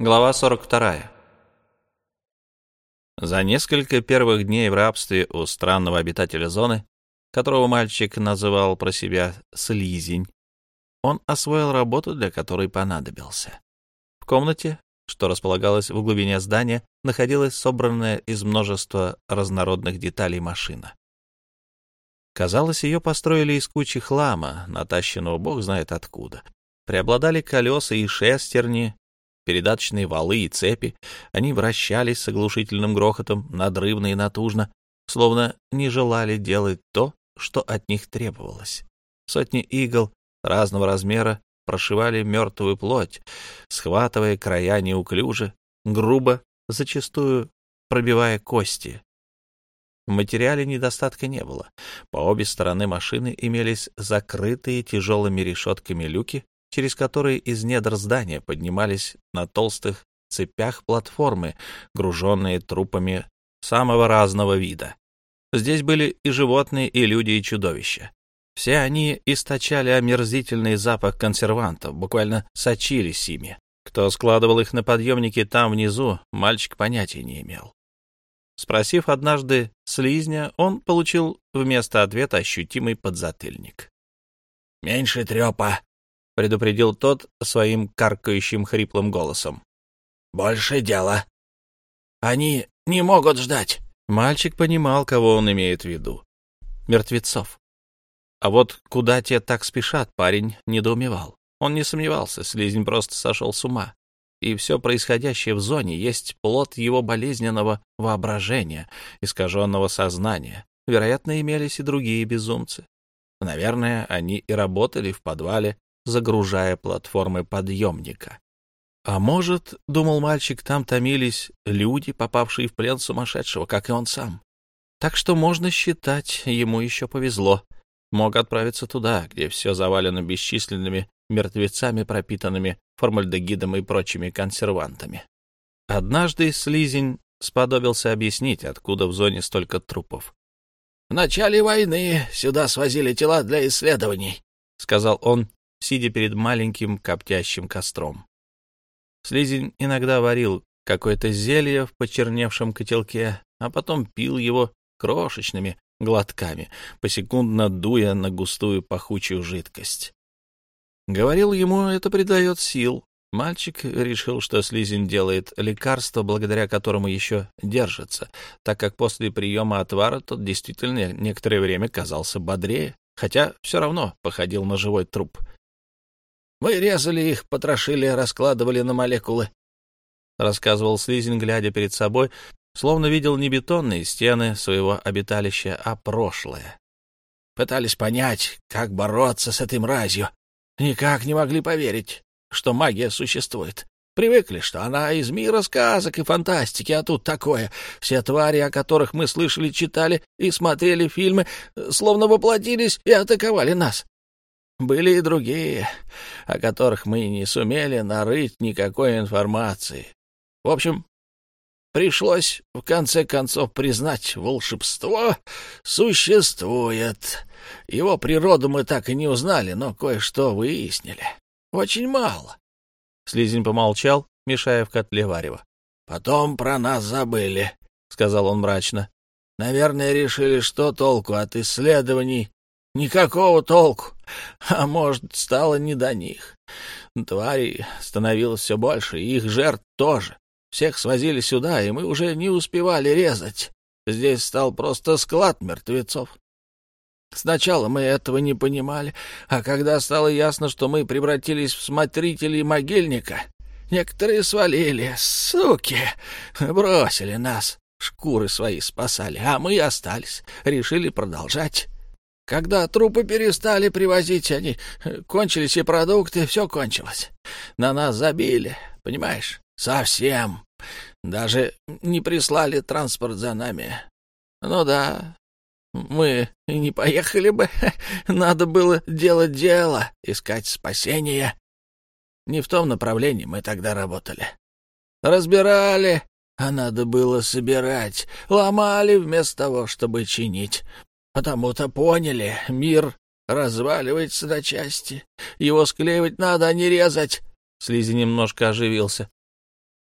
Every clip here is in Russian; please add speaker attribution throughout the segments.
Speaker 1: Глава 42. За несколько первых дней в рабстве у странного обитателя зоны, которого мальчик называл про себя «слизень», он освоил работу, для которой понадобился. В комнате, что располагалась в глубине здания, находилась собранная из множества разнородных деталей машина. Казалось, ее построили из кучи хлама, натащенного бог знает откуда. Преобладали колеса и шестерни, передаточные валы и цепи. Они вращались с оглушительным грохотом, надрывно и натужно, словно не желали делать то, что от них требовалось. Сотни игл разного размера прошивали мертвую плоть, схватывая края неуклюже, грубо, зачастую пробивая кости. В материале недостатка не было. По обе стороны машины имелись закрытые тяжелыми решетками люки, через которые из недр здания поднимались на толстых цепях платформы, груженные трупами самого разного вида. Здесь были и животные, и люди, и чудовища. Все они источали омерзительный запах консервантов, буквально сочились ими. Кто складывал их на подъемнике там внизу, мальчик понятия не имел. Спросив однажды слизня, он получил вместо ответа ощутимый подзатыльник.
Speaker 2: «Меньше трепа», — предупредил тот своим каркающим хриплым голосом. «Больше дела. Они не могут ждать».
Speaker 1: Мальчик понимал, кого он имеет в виду. Мертвецов. А вот куда те так спешат, парень недоумевал. Он не сомневался, слизень просто сошел с ума. И все происходящее в зоне есть плод его болезненного воображения, искаженного сознания. Вероятно, имелись и другие безумцы. Наверное, они и работали в подвале, загружая платформы подъемника. А может, — думал мальчик, — там томились люди, попавшие в плен сумасшедшего, как и он сам. Так что можно считать, ему еще повезло. Мог отправиться туда, где все завалено бесчисленными мертвецами, пропитанными формальдегидом и прочими консервантами. Однажды слизень сподобился объяснить, откуда в зоне столько трупов.
Speaker 2: — В начале войны сюда свозили тела для исследований, — сказал он, сидя перед маленьким коптящим костром.
Speaker 1: Слизень иногда варил какое-то зелье в почерневшем котелке, а потом пил его крошечными глотками, посекундно дуя на густую пахучую жидкость. Говорил ему, это придает сил. Мальчик решил, что слизень делает лекарство, благодаря которому еще держится, так как после приема отвара тот действительно некоторое время казался бодрее, хотя все равно походил на живой труп —
Speaker 2: мы резали их, потрошили, раскладывали на молекулы.
Speaker 1: Рассказывал Слизин, глядя перед собой, словно видел не бетонные стены своего обиталища, а прошлое.
Speaker 2: Пытались понять, как бороться с этой мразью. Никак не могли поверить, что магия существует. Привыкли, что она из мира сказок и фантастики, а тут такое. Все твари, о которых мы слышали, читали и смотрели фильмы, словно воплотились и атаковали нас. Были и другие, о которых мы не сумели нарыть никакой информации. В общем, пришлось в конце концов признать, волшебство существует. Его природу мы так и не узнали, но кое-что выяснили. Очень мало.
Speaker 1: Слизень помолчал, мешая в котле варево.
Speaker 2: «Потом про нас забыли», — сказал он мрачно. «Наверное, решили, что толку от исследований Никакого толку. А может, стало не до них. Тварей становилось все больше, и их жертв тоже. Всех свозили сюда, и мы уже не успевали резать. Здесь стал просто склад мертвецов. Сначала мы этого не понимали, а когда стало ясно, что мы превратились в смотрителей могильника, некоторые свалили, суки, бросили нас, шкуры свои спасали, а мы остались, решили продолжать. Когда трупы перестали привозить, они э, кончились и продукты, все кончилось. На нас забили, понимаешь? Совсем. Даже не прислали транспорт за нами. Ну да, мы не поехали бы. Надо было делать дело, искать спасение. Не в том направлении мы тогда работали. Разбирали, а надо было собирать. Ломали вместо того, чтобы чинить. Потому-то поняли, мир разваливается на части. Его склеивать надо, а не резать.
Speaker 1: Слизи немножко оживился.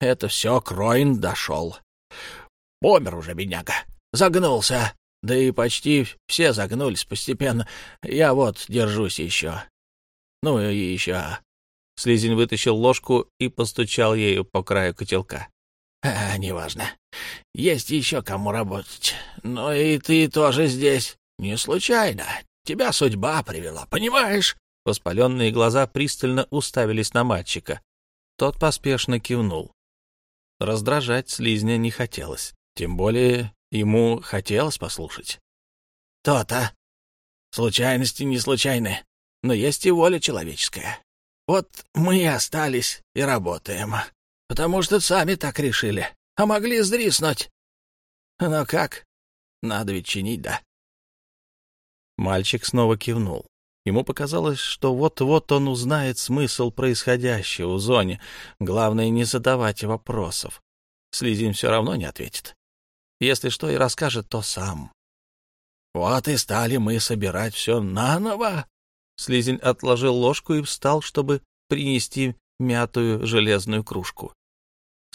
Speaker 2: Это все Кроин дошел. Помер уже, бедняга. Загнулся. Да и почти все загнулись постепенно. Я вот держусь еще. Ну и еще.
Speaker 1: Слизень вытащил ложку и постучал ею по краю котелка.
Speaker 2: А, неважно. Есть еще кому работать. Но и ты тоже здесь. Не случайно. Тебя судьба привела, понимаешь?
Speaker 1: Воспаленные глаза пристально уставились на мальчика. Тот поспешно кивнул. Раздражать слизня не хотелось. Тем более ему хотелось послушать.
Speaker 2: То-то. Случайности не случайны, но есть и воля человеческая. Вот мы и остались и работаем, потому что сами так решили, а могли сдриснуть. Но как? Надо ведь чинить, да?
Speaker 1: Мальчик снова кивнул. Ему показалось, что вот-вот он узнает смысл происходящего в зоне. Главное, не задавать вопросов. Слизин все равно не ответит. Если что и расскажет, то сам.
Speaker 2: Вот и стали мы собирать все наново.
Speaker 1: Слизень отложил ложку и встал, чтобы принести мятую железную кружку.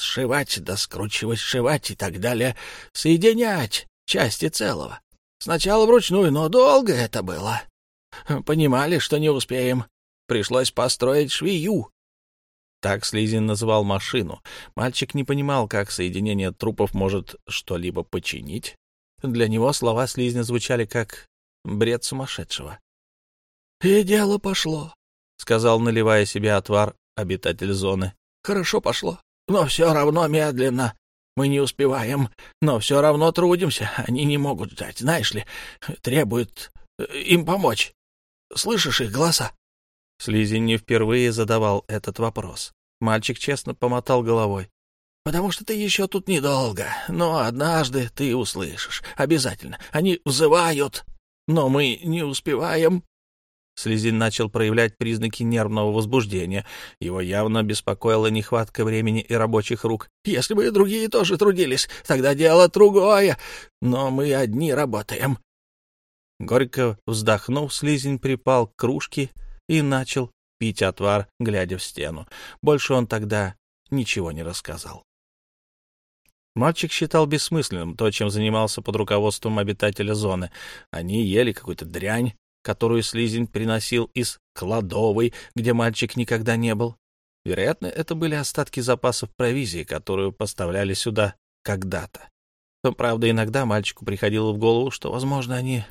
Speaker 2: Сшивать да скручивать, сшивать и так далее. Соединять части целого. Сначала вручную, но долго это было. Понимали, что не успеем. Пришлось построить швею.
Speaker 1: Так Слизин называл машину. Мальчик не понимал, как соединение трупов может что-либо починить. Для него слова Слизня звучали как бред сумасшедшего.
Speaker 2: — И дело пошло, — сказал, наливая себе отвар обитатель зоны. — Хорошо пошло, но все равно медленно. Мы не успеваем, но все равно трудимся. Они не могут ждать, знаешь ли, требуют э, им помочь. Слышишь их голоса?
Speaker 1: Слизень не впервые задавал этот вопрос. Мальчик честно помотал головой.
Speaker 2: — Потому что ты еще тут недолго, но однажды ты услышишь. Обязательно. Они взывают, но мы не успеваем.
Speaker 1: Слизин начал проявлять признаки нервного возбуждения. Его явно беспокоила нехватка времени и рабочих рук.
Speaker 2: «Если бы и другие тоже трудились, тогда дело другое. Но мы одни работаем».
Speaker 1: Горько вздохнув, Слизень припал к кружке и начал пить отвар, глядя в стену. Больше он тогда ничего не рассказал. Мальчик считал бессмысленным то, чем занимался под руководством обитателя зоны. Они ели какую-то дрянь, которую слизень приносил из кладовой, где мальчик никогда не был. Вероятно, это были остатки запасов провизии, которую поставляли сюда когда-то. Но, правда, иногда мальчику приходило в голову, что, возможно, они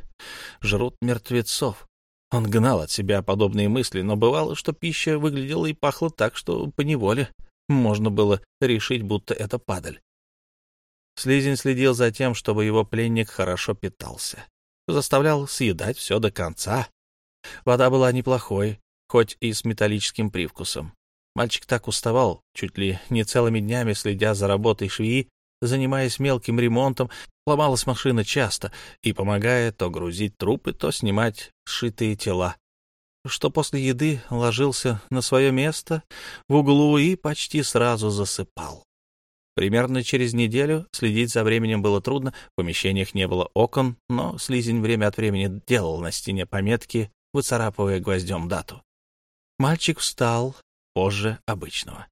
Speaker 1: жрут мертвецов. Он гнал от себя подобные мысли, но бывало, что пища выглядела и пахла так, что поневоле можно было решить, будто это падаль. Слизень следил за тем, чтобы его пленник хорошо питался. Заставлял съедать все до конца. Вода была неплохой, хоть и с металлическим привкусом. Мальчик так уставал, чуть ли не целыми днями следя за работой швеи, занимаясь мелким ремонтом, ломалась машина часто и помогая то грузить трупы, то снимать сшитые тела, что после еды ложился на свое место в углу и почти сразу засыпал. Примерно через неделю следить за временем было трудно, в помещениях не было окон, но слизень время от времени делал на стене пометки, выцарапывая гвоздем дату. Мальчик встал позже обычного.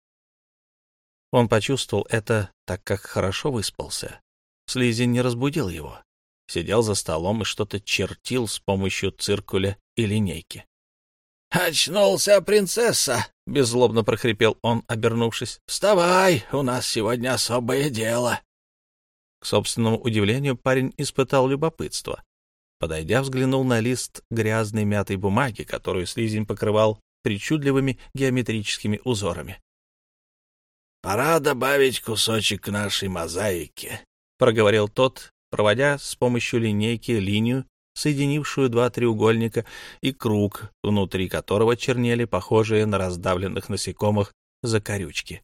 Speaker 1: Он почувствовал это, так как хорошо выспался. Слизень не разбудил его. Сидел за столом и что-то чертил с помощью циркуля и линейки.
Speaker 2: «Очнулся, принцесса!» — беззлобно прохрипел он, обернувшись. «Вставай, у нас сегодня особое дело!»
Speaker 1: К собственному удивлению парень испытал любопытство. Подойдя, взглянул на лист грязной мятой бумаги, которую слизень покрывал причудливыми геометрическими узорами.
Speaker 2: «Пора добавить кусочек к нашей мозаике», —
Speaker 1: проговорил тот, проводя с помощью линейки линию, соединившую два треугольника, и круг, внутри которого чернели похожие на раздавленных насекомых закорючки.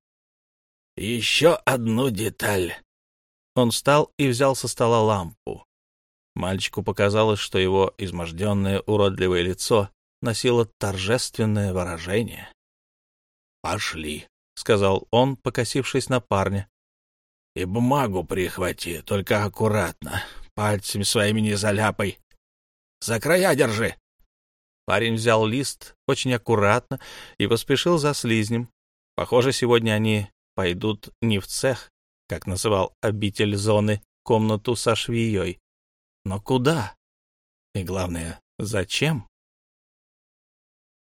Speaker 2: «Еще одну деталь».
Speaker 1: Он встал и взял со стола лампу. Мальчику показалось, что его изможденное уродливое лицо носило торжественное выражение.
Speaker 2: «Пошли», — сказал
Speaker 1: он, покосившись на парня.
Speaker 2: — И бумагу прихвати, только аккуратно, пальцами своими не заляпай. За края держи.
Speaker 1: Парень взял лист очень аккуратно и поспешил за слизнем. Похоже, сегодня они пойдут не в цех, как называл обитель зоны, комнату со швеей, но куда? И главное, зачем?